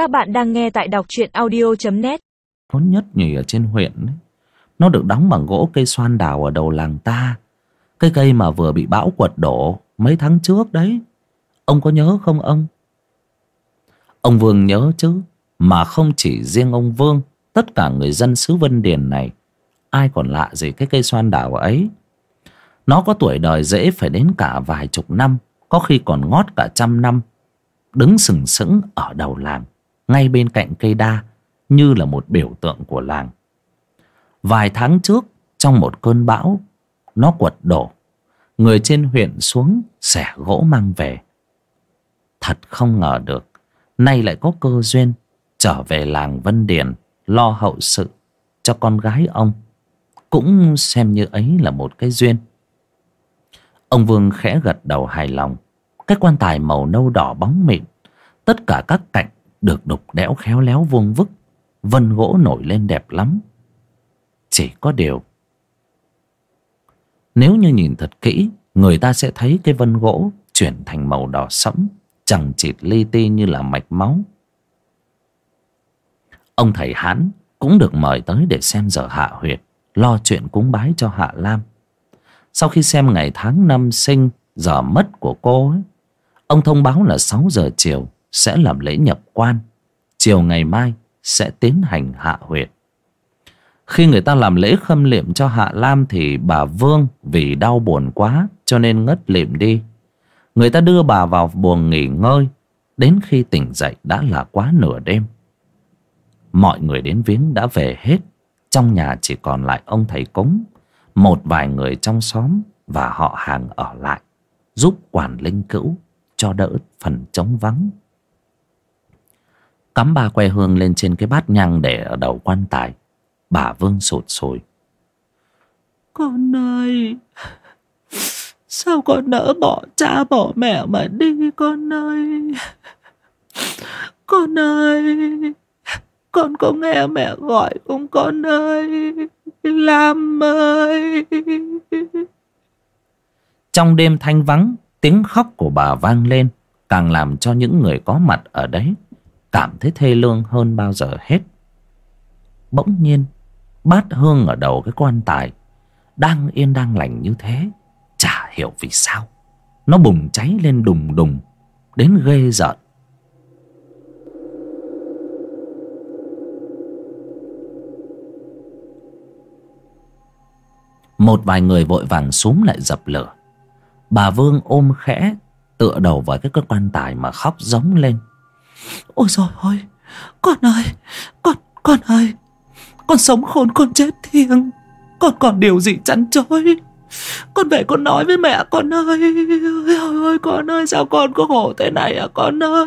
Các bạn đang nghe tại đọc truyện audio.net Lớn nhất nhỉ ở trên huyện ấy. Nó được đóng bằng gỗ cây xoan đào ở đầu làng ta. Cây cây mà vừa bị bão quật đổ mấy tháng trước đấy. Ông có nhớ không ông? Ông Vương nhớ chứ, Mà không chỉ riêng ông Vương, Tất cả người dân xứ Vân Điền này. Ai còn lạ gì cái cây xoan đào ấy? Nó có tuổi đời dễ phải đến cả vài chục năm, Có khi còn ngót cả trăm năm, Đứng sừng sững ở đầu làng. Ngay bên cạnh cây đa, Như là một biểu tượng của làng. Vài tháng trước, Trong một cơn bão, Nó quật đổ. Người trên huyện xuống, xẻ gỗ mang về. Thật không ngờ được, Nay lại có cơ duyên Trở về làng Vân Điền, Lo hậu sự cho con gái ông. Cũng xem như ấy là một cái duyên. Ông Vương khẽ gật đầu hài lòng. Cái quan tài màu nâu đỏ bóng mịn, Tất cả các cạnh được đục đẽo khéo léo vuông vức, Vân gỗ nổi lên đẹp lắm. Chỉ có điều, Nếu như nhìn thật kỹ, Người ta sẽ thấy cái vân gỗ Chuyển thành màu đỏ sẫm Chẳng chịt li ti như là mạch máu. Ông thầy Hán cũng được mời tới để xem giờ hạ huyệt, Lo chuyện cúng bái cho Hạ Lam. Sau khi xem ngày tháng năm sinh, Giờ mất của cô ấy, Ông thông báo là sáu giờ chiều sẽ làm lễ nhập quan, Chiều ngày mai sẽ tiến hành hạ huyệt. Khi người ta làm lễ khâm liệm cho Hạ Lam Thì bà Vương vì đau buồn quá Cho nên ngất liệm đi. Người ta đưa bà vào buồng nghỉ ngơi, Đến khi tỉnh dậy đã là quá nửa đêm. Mọi người đến viếng đã về hết, Trong nhà chỉ còn lại ông thầy cúng, Một vài người trong xóm Và họ hàng ở lại, Giúp quản linh cữu Cho đỡ phần trống vắng. Cắm ba que hương lên trên cái bát nhang Để ở đầu quan tài. Bà Vương sụt sùi. Con ơi Sao con nỡ bỏ cha bỏ mẹ mà đi con ơi? Con ơi Con có nghe mẹ gọi không con ơi? Lam ơi. Trong đêm thanh vắng Tiếng khóc của bà vang lên Càng làm cho những người có mặt ở đấy Cảm thấy thê lương hơn bao giờ hết. Bỗng nhiên, Bát hương ở đầu cái quan tài Đang yên đang lành như thế, Chả hiểu vì sao. Nó bùng cháy lên đùng đùng, Đến ghê giận Một vài người vội vàng xuống lại dập lửa. Bà Vương ôm khẽ Tựa đầu vào cái cơ quan tài mà khóc giống lên. Ôi trời ơi Con ơi Con con ơi Con sống khốn, con chết thiêng. Con còn điều gì chăn trối? Con về con nói với mẹ con ơi. Ôi ơi con ơi Sao con có khổ thế này à con ơi?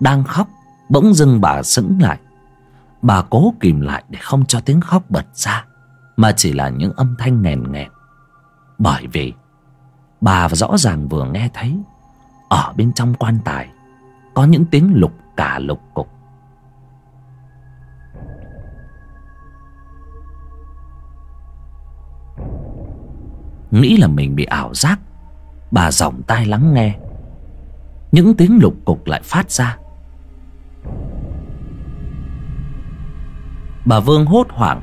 Đang khóc Bỗng dưng bà sững lại. Bà cố kìm lại để không cho tiếng khóc bật ra Mà chỉ là những âm thanh nghèn nghẹn. Bởi vì Bà rõ ràng vừa nghe thấy ở bên trong quan tài Có những tiếng lục cả lục cục. Nghĩ là mình bị ảo giác Bà giỏng tai lắng nghe. Những tiếng lục cục lại phát ra. Bà Vương hốt hoảng.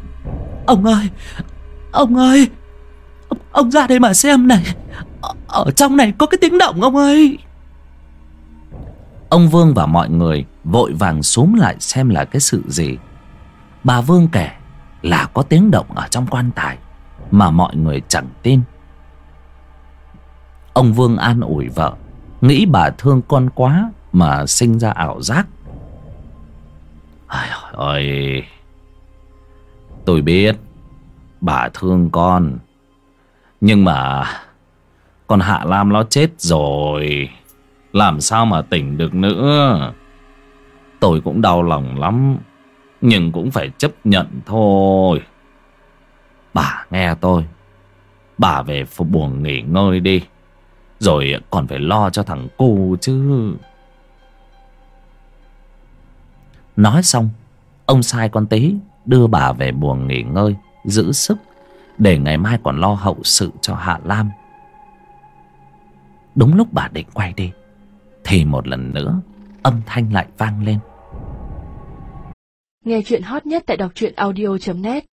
Ông ơi Ông ơi Ông, ông ra đây mà xem này. Ở, ở trong này có cái tiếng động ông ơi. Ông Vương và mọi người vội vàng xuống lại xem là cái sự gì. Bà Vương kể là có tiếng động ở trong quan tài Mà mọi người chẳng tin. Ông Vương an ủi vợ, Nghĩ bà thương con quá Mà sinh ra ảo giác. Ôi, Tôi biết Bà thương con, Nhưng mà Con Hạ Lam nó chết rồi. Làm sao mà tỉnh được nữa? Tôi cũng đau lòng lắm, Nhưng cũng phải chấp nhận thôi. Bà nghe tôi. Bà về phục nghỉ ngơi đi. Rồi còn phải lo cho thằng cô chứ. Nói xong, Ông sai con tí đưa bà về buồn nghỉ ngơi, giữ sức, để ngày mai còn lo hậu sự cho hạ lam. Đúng lúc bà định quay đi thì một lần nữa, âm thanh lại vang lên. Nghe chuyện hot nhất tại đọc truyện audio.net